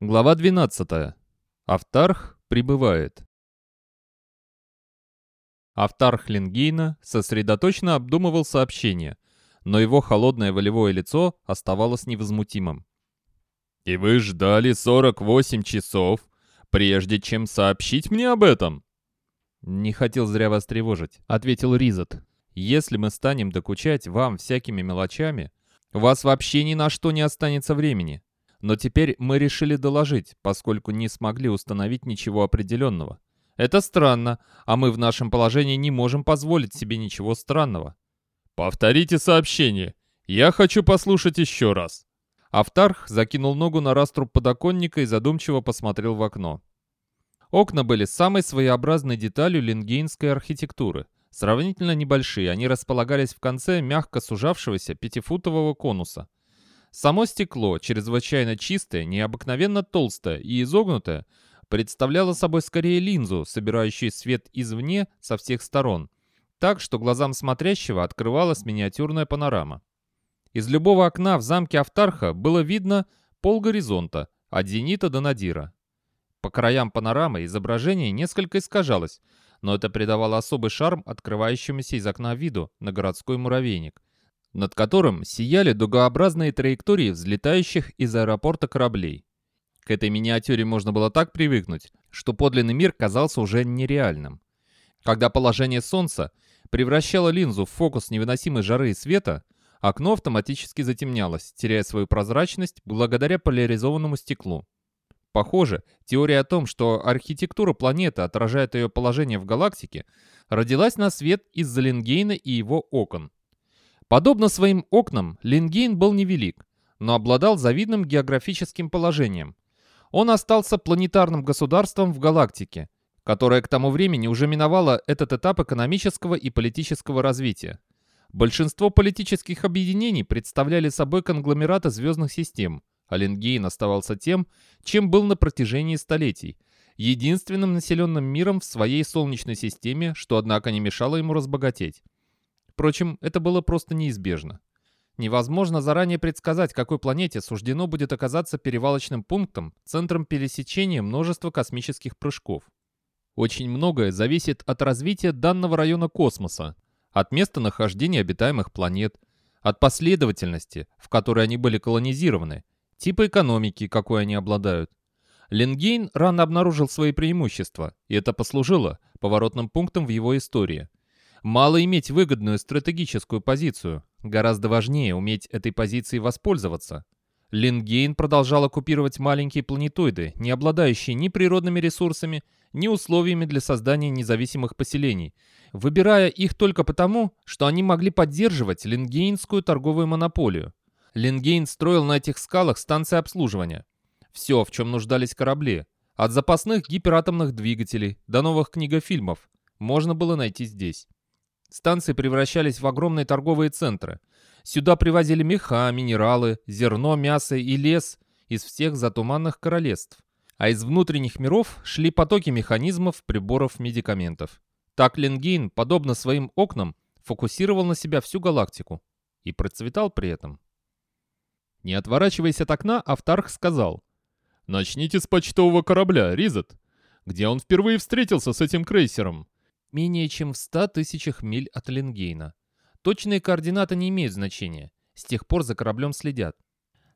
Глава 12. Автарх прибывает. Автарх Лингейна сосредоточенно обдумывал сообщение, но его холодное волевое лицо оставалось невозмутимым. «И вы ждали 48 часов, прежде чем сообщить мне об этом?» «Не хотел зря вас тревожить», — ответил Ризот. «Если мы станем докучать вам всякими мелочами, у вас вообще ни на что не останется времени. Но теперь мы решили доложить, поскольку не смогли установить ничего определенного. Это странно, а мы в нашем положении не можем позволить себе ничего странного. Повторите сообщение. Я хочу послушать еще раз. Автарх закинул ногу на раструб подоконника и задумчиво посмотрел в окно. Окна были самой своеобразной деталью лингейнской архитектуры. Сравнительно небольшие, они располагались в конце мягко сужавшегося пятифутового конуса. Само стекло, чрезвычайно чистое, необыкновенно толстое и изогнутое, представляло собой скорее линзу, собирающую свет извне со всех сторон, так что глазам смотрящего открывалась миниатюрная панорама. Из любого окна в замке Автарха было видно полгоризонта, от зенита до надира. По краям панорамы изображение несколько искажалось, но это придавало особый шарм открывающемуся из окна виду на городской муравейник, над которым сияли дугообразные траектории взлетающих из аэропорта кораблей. К этой миниатюре можно было так привыкнуть, что подлинный мир казался уже нереальным. Когда положение Солнца превращало линзу в фокус невыносимой жары и света, окно автоматически затемнялось, теряя свою прозрачность благодаря поляризованному стеклу. Похоже, теория о том, что архитектура планеты отражает ее положение в галактике, родилась на свет из-за Ленгейна и его окон. Подобно своим окнам, Лингейн был невелик, но обладал завидным географическим положением. Он остался планетарным государством в галактике, которое к тому времени уже миновало этот этап экономического и политического развития. Большинство политических объединений представляли собой конгломераты звездных систем, а Лингейн оставался тем, чем был на протяжении столетий, единственным населенным миром в своей Солнечной системе, что, однако, не мешало ему разбогатеть. Впрочем, это было просто неизбежно. Невозможно заранее предсказать, какой планете суждено будет оказаться перевалочным пунктом, центром пересечения множества космических прыжков. Очень многое зависит от развития данного района космоса, от места нахождения обитаемых планет, от последовательности, в которой они были колонизированы, типа экономики, какой они обладают. Ленгейн рано обнаружил свои преимущества, и это послужило поворотным пунктом в его истории – Мало иметь выгодную стратегическую позицию, гораздо важнее уметь этой позицией воспользоваться. Лингейн продолжал оккупировать маленькие планетоиды, не обладающие ни природными ресурсами, ни условиями для создания независимых поселений, выбирая их только потому, что они могли поддерживать лингейнскую торговую монополию. Лингейн строил на этих скалах станции обслуживания. Все, в чем нуждались корабли, от запасных гиператомных двигателей до новых книгофильмов, можно было найти здесь. Станции превращались в огромные торговые центры. Сюда привозили меха, минералы, зерно, мясо и лес из всех затуманных королевств. А из внутренних миров шли потоки механизмов, приборов, медикаментов. Так Ленгейн, подобно своим окнам, фокусировал на себя всю галактику. И процветал при этом. Не отворачиваясь от окна, Автарх сказал. «Начните с почтового корабля, Ризет. Где он впервые встретился с этим крейсером?» Менее чем в 100 тысячах миль от Ленгейна. Точные координаты не имеют значения, с тех пор за кораблем следят.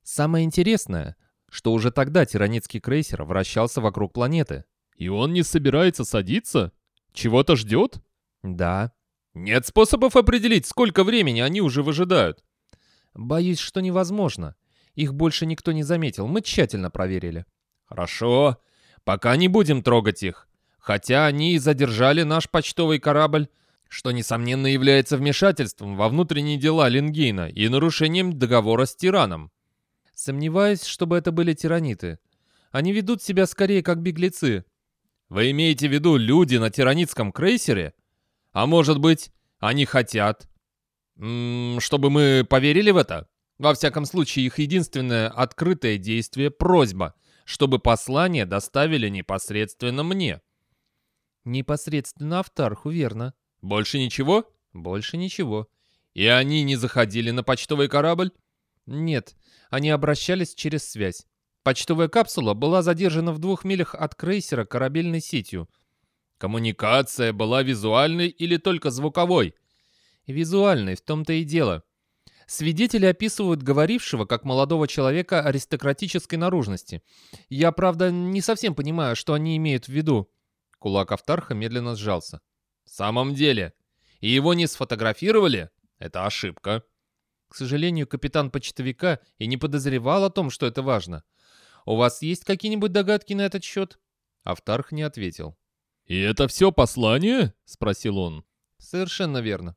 Самое интересное, что уже тогда тиранитский крейсер вращался вокруг планеты. И он не собирается садиться? Чего-то ждет? Да. Нет способов определить, сколько времени они уже выжидают. Боюсь, что невозможно. Их больше никто не заметил, мы тщательно проверили. Хорошо. Пока не будем трогать их хотя они и задержали наш почтовый корабль, что, несомненно, является вмешательством во внутренние дела Ленгейна и нарушением договора с тираном. Сомневаюсь, чтобы это были тираниты. Они ведут себя скорее как беглецы. Вы имеете в виду люди на тиранитском крейсере? А может быть, они хотят, м -м, чтобы мы поверили в это? Во всяком случае, их единственное открытое действие — просьба, чтобы послание доставили непосредственно мне. Непосредственно Автарху, верно. Больше ничего? Больше ничего. И они не заходили на почтовый корабль? Нет, они обращались через связь. Почтовая капсула была задержана в двух милях от крейсера корабельной сетью. Коммуникация была визуальной или только звуковой? Визуальной, в том-то и дело. Свидетели описывают говорившего как молодого человека аристократической наружности. Я, правда, не совсем понимаю, что они имеют в виду. Кулак Автарха медленно сжался. В самом деле? И его не сфотографировали? Это ошибка. К сожалению, капитан почтовика и не подозревал о том, что это важно. У вас есть какие-нибудь догадки на этот счет? Автарх не ответил. «И это все послание?» — спросил он. «Совершенно верно.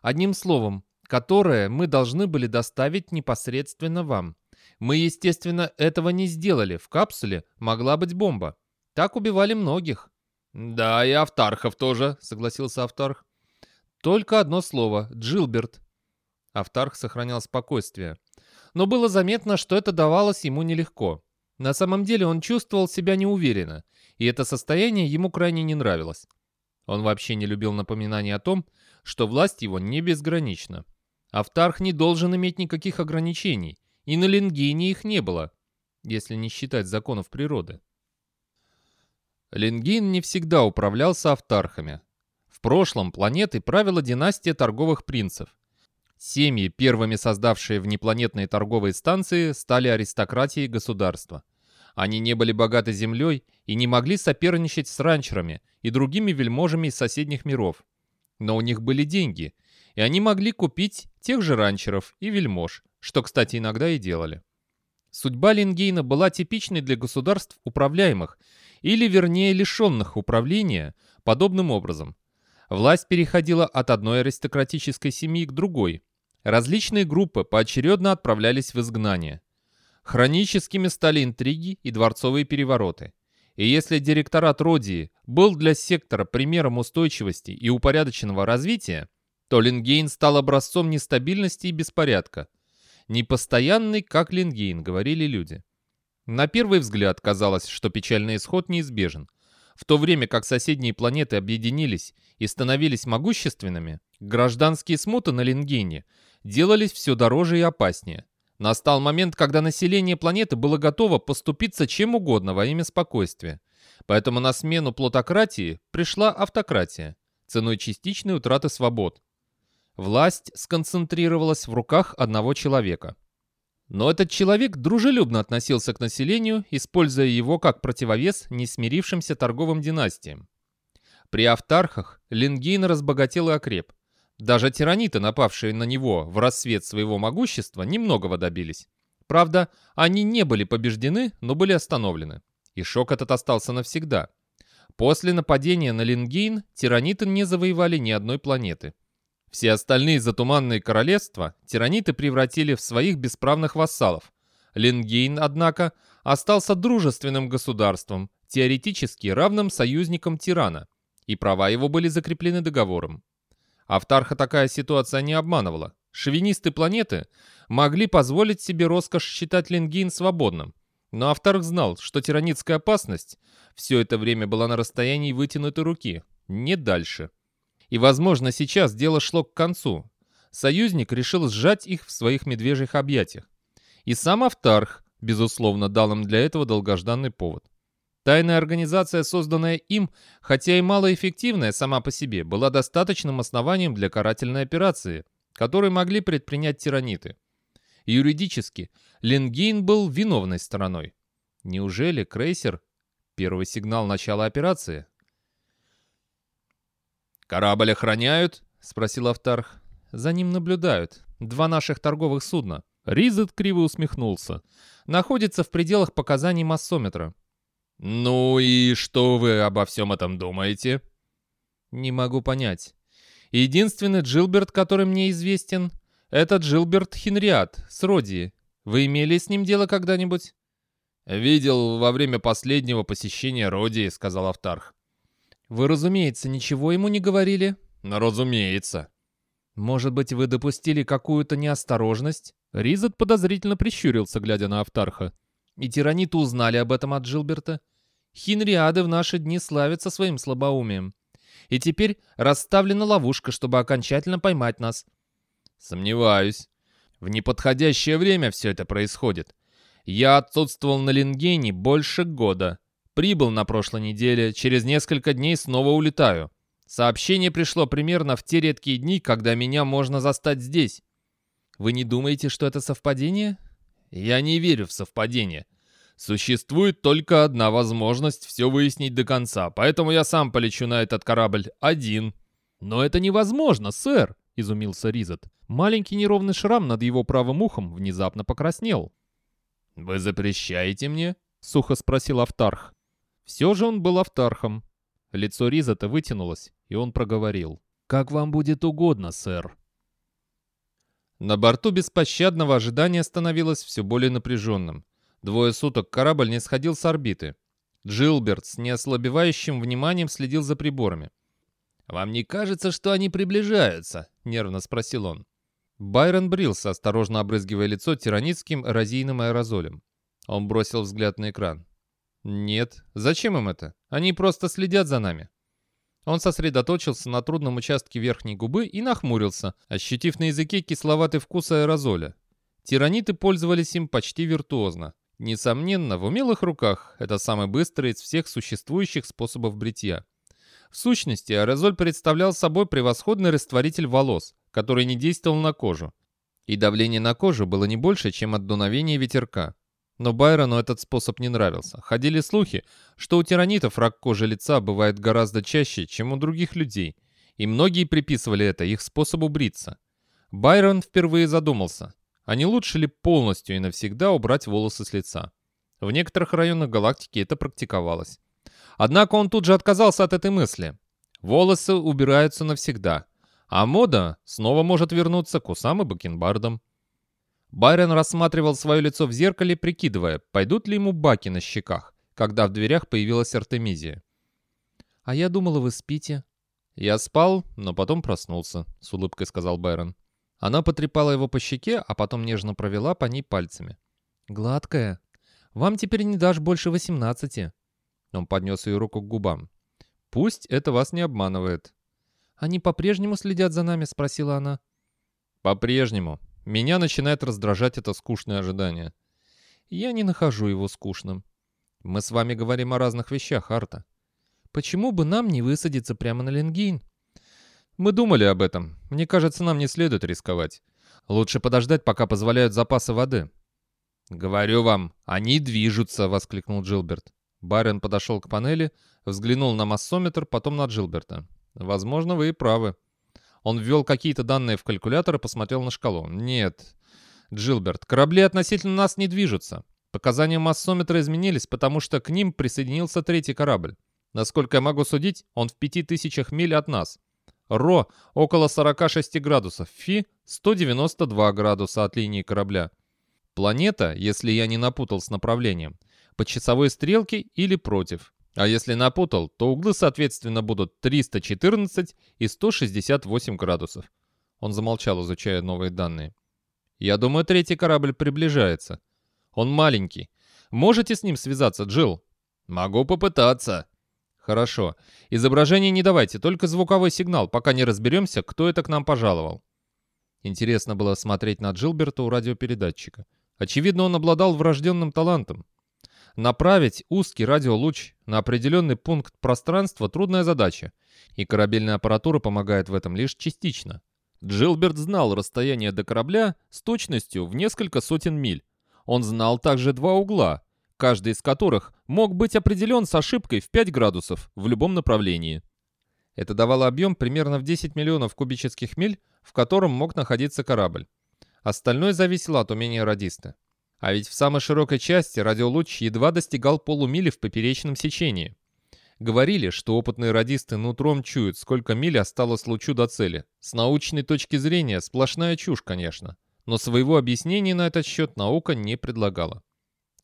Одним словом, которое мы должны были доставить непосредственно вам. Мы, естественно, этого не сделали. В капсуле могла быть бомба. Так убивали многих». «Да, и Автархов тоже», — согласился Автарх. «Только одно слово — Джилберт». Автарх сохранял спокойствие. Но было заметно, что это давалось ему нелегко. На самом деле он чувствовал себя неуверенно, и это состояние ему крайне не нравилось. Он вообще не любил напоминаний о том, что власть его не безгранична. Автарх не должен иметь никаких ограничений, и на Ленгине их не было, если не считать законов природы. Ленгин не всегда управлялся автархами. В прошлом планетой правила династия торговых принцев. Семьи, первыми создавшие внепланетные торговые станции, стали аристократией государства. Они не были богаты землей и не могли соперничать с ранчерами и другими вельможами из соседних миров. Но у них были деньги, и они могли купить тех же ранчеров и вельмож, что, кстати, иногда и делали. Судьба Лингейна была типичной для государств управляемых, или вернее лишенных управления, подобным образом. Власть переходила от одной аристократической семьи к другой. Различные группы поочередно отправлялись в изгнание. Хроническими стали интриги и дворцовые перевороты. И если директорат Родии был для сектора примером устойчивости и упорядоченного развития, то Лингейн стал образцом нестабильности и беспорядка. Непостоянный, как Лингейн, говорили люди. На первый взгляд казалось, что печальный исход неизбежен. В то время как соседние планеты объединились и становились могущественными, гражданские смуты на Лингейне делались все дороже и опаснее. Настал момент, когда население планеты было готово поступиться чем угодно во имя спокойствия. Поэтому на смену плутократии пришла автократия, ценой частичной утраты свобод. Власть сконцентрировалась в руках одного человека. Но этот человек дружелюбно относился к населению, используя его как противовес несмирившимся торговым династиям. При автархах Лингейн разбогател и окреп. Даже тираниты, напавшие на него в рассвет своего могущества, немногого добились. Правда, они не были побеждены, но были остановлены. И шок этот остался навсегда. После нападения на Лингейн тираниты не завоевали ни одной планеты. Все остальные затуманные королевства тираниты превратили в своих бесправных вассалов. Лингейн, однако, остался дружественным государством, теоретически равным союзникам тирана, и права его были закреплены договором. Автарха такая ситуация не обманывала. Шовинисты планеты могли позволить себе роскошь считать Лингейн свободным. Но Автарх знал, что тиранитская опасность все это время была на расстоянии вытянутой руки, не дальше. И, возможно, сейчас дело шло к концу. Союзник решил сжать их в своих медвежьих объятиях. И сам Автарх, безусловно, дал им для этого долгожданный повод. Тайная организация, созданная им, хотя и малоэффективная сама по себе, была достаточным основанием для карательной операции, которую могли предпринять тираниты. Юридически, Ленгейн был виновной стороной. Неужели крейсер — первый сигнал начала операции? «Корабль охраняют?» — спросил Автарх. «За ним наблюдают. Два наших торговых судна». Ризет криво усмехнулся. «Находится в пределах показаний массометра». «Ну и что вы обо всем этом думаете?» «Не могу понять. Единственный Джилберт, который мне известен, это Джилберт Хенриат с Родии. Вы имели с ним дело когда-нибудь?» «Видел во время последнего посещения Родии», — сказал Автарх. «Вы, разумеется, ничего ему не говорили?» «Ну, разумеется». «Может быть, вы допустили какую-то неосторожность?» Ризет подозрительно прищурился, глядя на Автарха. И тираниты узнали об этом от Джилберта. Хинриады в наши дни славятся своим слабоумием. И теперь расставлена ловушка, чтобы окончательно поймать нас. Сомневаюсь. В неподходящее время все это происходит. Я отсутствовал на Лингене больше года. Прибыл на прошлой неделе, через несколько дней снова улетаю. Сообщение пришло примерно в те редкие дни, когда меня можно застать здесь. Вы не думаете, что это совпадение? Я не верю в совпадение. Существует только одна возможность все выяснить до конца, поэтому я сам полечу на этот корабль один. Но это невозможно, сэр, изумился Ризет. Маленький неровный шрам над его правым ухом внезапно покраснел. «Вы запрещаете мне?» — сухо спросил Автарх. Все же он был Автархом. Лицо Ризета вытянулось, и он проговорил. «Как вам будет угодно, сэр». На борту беспощадного ожидания становилось все более напряженным. Двое суток корабль не сходил с орбиты. Джилберт с неослабевающим вниманием следил за приборами. «Вам не кажется, что они приближаются?» — нервно спросил он. Байрон брился, осторожно обрызгивая лицо тираницким эрозийным аэрозолем. Он бросил взгляд на экран. «Нет. Зачем им это? Они просто следят за нами». Он сосредоточился на трудном участке верхней губы и нахмурился, ощутив на языке кисловатый вкус аэрозоля. Тираниты пользовались им почти виртуозно. Несомненно, в умелых руках это самый быстрый из всех существующих способов бритья. В сущности, аэрозоль представлял собой превосходный растворитель волос, который не действовал на кожу. И давление на кожу было не больше, чем от дуновения ветерка. Но Байрону этот способ не нравился. Ходили слухи, что у тиранитов рак кожи лица бывает гораздо чаще, чем у других людей, и многие приписывали это их способу бриться. Байрон впервые задумался, а не лучше ли полностью и навсегда убрать волосы с лица. В некоторых районах галактики это практиковалось. Однако он тут же отказался от этой мысли. Волосы убираются навсегда, а мода снова может вернуться к усам и бакенбардам. Байрон рассматривал свое лицо в зеркале, прикидывая, пойдут ли ему баки на щеках, когда в дверях появилась Артемизия. «А я думала, вы спите». «Я спал, но потом проснулся», — с улыбкой сказал Байрон. Она потрепала его по щеке, а потом нежно провела по ней пальцами. «Гладкая. Вам теперь не дашь больше восемнадцати». Он поднес ее руку к губам. «Пусть это вас не обманывает». «Они по-прежнему следят за нами?» — спросила она. «По-прежнему», меня начинает раздражать это скучное ожидание. Я не нахожу его скучным. Мы с вами говорим о разных вещах, Арта. Почему бы нам не высадиться прямо на Ленгейн? Мы думали об этом. Мне кажется, нам не следует рисковать. Лучше подождать, пока позволяют запасы воды. «Говорю вам, они движутся!» — воскликнул Джилберт. Барен подошел к панели, взглянул на массометр, потом на Джилберта. «Возможно, вы и правы. Он ввел какие-то данные в калькулятор и посмотрел на шкалу. «Нет, Джилберт, корабли относительно нас не движутся. Показания массометра изменились, потому что к ним присоединился третий корабль. Насколько я могу судить, он в пяти тысячах миль от нас. РО около 46 градусов, ФИ 192 градуса от линии корабля. Планета, если я не напутал с направлением, по часовой стрелке или против. А если напутал, то углы, соответственно, будут 314 и 168 градусов. Он замолчал, изучая новые данные. «Я думаю, третий корабль приближается. Он маленький. Можете с ним связаться, Джилл?» «Могу попытаться». «Хорошо. Изображение не давайте, только звуковой сигнал, пока не разберемся, кто это к нам пожаловал». Интересно было смотреть на Джилберта у радиопередатчика. Очевидно, он обладал врожденным талантом. Направить узкий радиолуч на определенный пункт пространства – трудная задача, и корабельная аппаратура помогает в этом лишь частично. Джилберт знал расстояние до корабля с точностью в несколько сотен миль. Он знал также два угла, каждый из которых мог быть определен с ошибкой в 5 градусов в любом направлении. Это давало объем примерно в 10 миллионов кубических миль, в котором мог находиться корабль. Остальное зависело от умения радиста. А ведь в самой широкой части радиолуч едва достигал полумили в поперечном сечении. Говорили, что опытные радисты нутром чуют, сколько миль осталось лучу до цели. С научной точки зрения сплошная чушь, конечно. Но своего объяснения на этот счет наука не предлагала.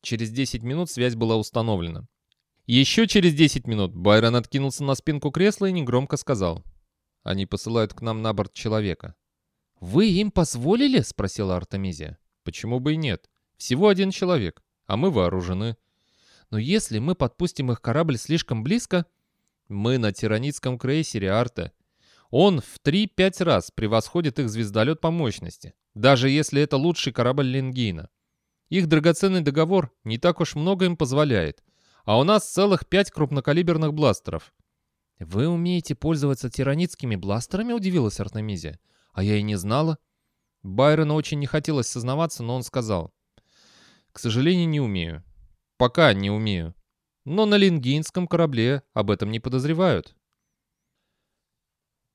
Через 10 минут связь была установлена. Еще через 10 минут Байрон откинулся на спинку кресла и негромко сказал. «Они посылают к нам на борт человека». «Вы им позволили?» — спросила Артемизия. «Почему бы и нет? Всего один человек, а мы вооружены. Но если мы подпустим их корабль слишком близко... Мы на тиранитском крейсере Арта. Он в 3-5 раз превосходит их звездолет по мощности, даже если это лучший корабль Ленгейна. Их драгоценный договор не так уж много им позволяет, а у нас целых пять крупнокалиберных бластеров. «Вы умеете пользоваться тиранитскими бластерами?» — удивилась Артемизия. «А я и не знала». Байрону очень не хотелось сознаваться, но он сказал. «К сожалению, не умею. Пока не умею. Но на лингийском корабле об этом не подозревают».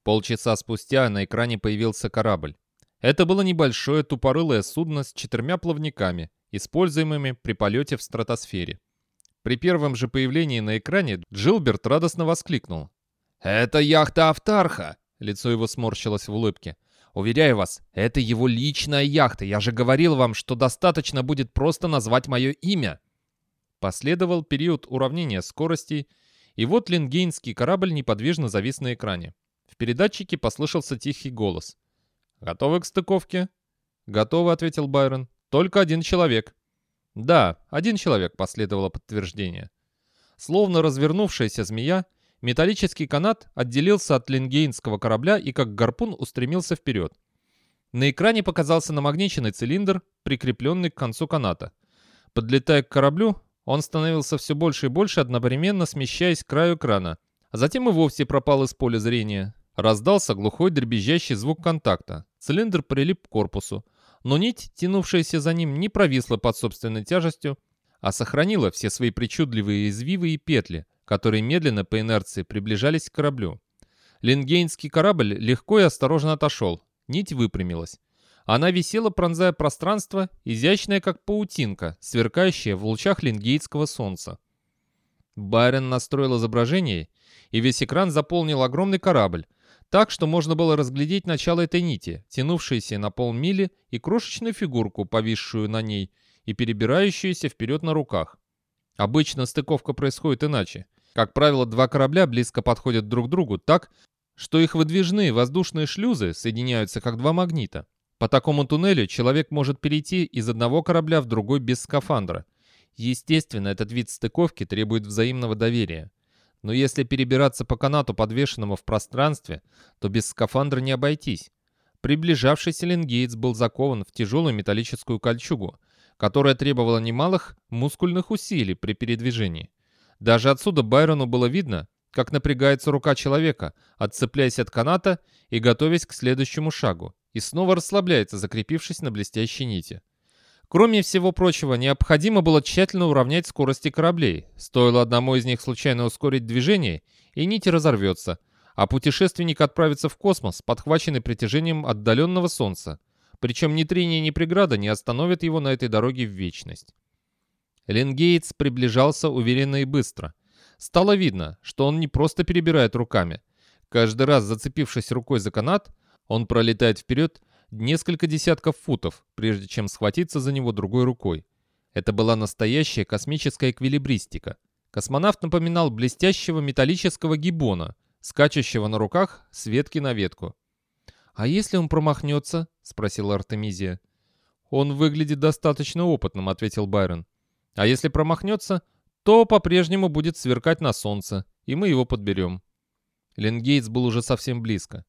Полчаса спустя на экране появился корабль. Это было небольшое тупорылое судно с четырьмя плавниками, используемыми при полете в стратосфере. При первом же появлении на экране Джилберт радостно воскликнул. «Это яхта Автарха!» Лицо его сморщилось в улыбке. «Уверяю вас, это его личная яхта. Я же говорил вам, что достаточно будет просто назвать мое имя». Последовал период уравнения скоростей, и вот лингейнский корабль неподвижно завис на экране. В передатчике послышался тихий голос. «Готовы к стыковке?» «Готовы», — ответил Байрон. «Только один человек». «Да, один человек», — последовало подтверждение. Словно развернувшаяся змея, металлический канат отделился от лингейнского корабля и как гарпун устремился вперед. На экране показался намагниченный цилиндр, прикрепленный к концу каната. Подлетая к кораблю, он становился все больше и больше, одновременно смещаясь к краю экрана, а затем и вовсе пропал из поля зрения. Раздался глухой дребезжащий звук контакта. Цилиндр прилип к корпусу, но нить, тянувшаяся за ним, не провисла под собственной тяжестью, а сохранила все свои причудливые извивы и петли, которые медленно по инерции приближались к кораблю. Лингейнский корабль легко и осторожно отошел, нить выпрямилась. Она висела, пронзая пространство, изящная как паутинка, сверкающая в лучах лингейтского солнца. Байрон настроил изображение, и весь экран заполнил огромный корабль, так что можно было разглядеть начало этой нити, тянувшейся на полмили, и крошечную фигурку, повисшую на ней, и перебирающуюся вперед на руках. Обычно стыковка происходит иначе. Как правило, два корабля близко подходят друг к другу так, что их выдвижные воздушные шлюзы соединяются как два магнита. По такому туннелю человек может перейти из одного корабля в другой без скафандра. Естественно, этот вид стыковки требует взаимного доверия. Но если перебираться по канату, подвешенному в пространстве, то без скафандра не обойтись. Приближавшийся Ленгейтс был закован в тяжелую металлическую кольчугу, которая требовала немалых мускульных усилий при передвижении. Даже отсюда Байрону было видно, как напрягается рука человека, отцепляясь от каната и готовясь к следующему шагу, и снова расслабляется, закрепившись на блестящей нити. Кроме всего прочего, необходимо было тщательно уравнять скорости кораблей. Стоило одному из них случайно ускорить движение, и нить разорвется, а путешественник отправится в космос, подхваченный притяжением отдаленного Солнца. Причем ни трение, ни преграда не остановят его на этой дороге в вечность. Ленгейтс приближался уверенно и быстро. Стало видно, что он не просто перебирает руками. Каждый раз, зацепившись рукой за канат, он пролетает вперед несколько десятков футов, прежде чем схватиться за него другой рукой. Это была настоящая космическая эквилибристика. Космонавт напоминал блестящего металлического гиббона, скачущего на руках с ветки на ветку. «А если он промахнется?» — спросила Артемизия. «Он выглядит достаточно опытным», — ответил Байрон. «А если промахнется, то по-прежнему будет сверкать на солнце, и мы его подберем». Ленгейтс был уже совсем близко.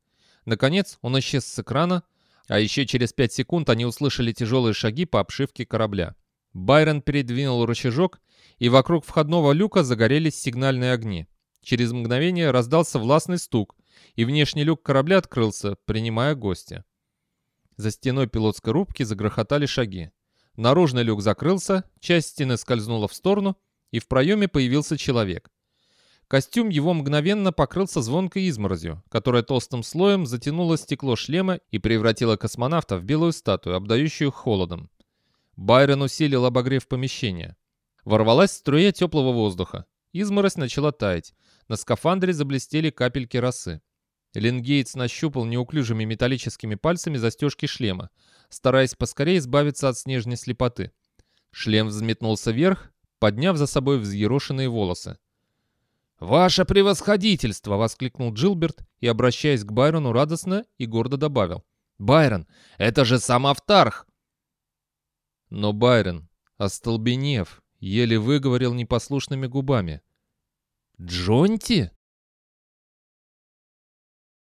Наконец он исчез с экрана, а еще через пять секунд они услышали тяжелые шаги по обшивке корабля. Байрон передвинул рычажок, и вокруг входного люка загорелись сигнальные огни. Через мгновение раздался властный стук, и внешний люк корабля открылся, принимая гостя. За стеной пилотской рубки загрохотали шаги. Наружный люк закрылся, часть стены скользнула в сторону, и в проеме появился человек. Костюм его мгновенно покрылся звонкой изморозью, которая толстым слоем затянула стекло шлема и превратила космонавта в белую статую, обдающую холодом. Байрон усилил обогрев помещения. Ворвалась струя теплого воздуха. Изморозь начала таять. На скафандре заблестели капельки росы. Лингейтс нащупал неуклюжими металлическими пальцами застежки шлема, стараясь поскорее избавиться от снежной слепоты. Шлем взметнулся вверх, подняв за собой взъерошенные волосы. «Ваше превосходительство!» — воскликнул Джилберт и, обращаясь к Байрону, радостно и гордо добавил. «Байрон, это же сам Автарх!» Но Байрон, остолбенев, еле выговорил непослушными губами. «Джонти?»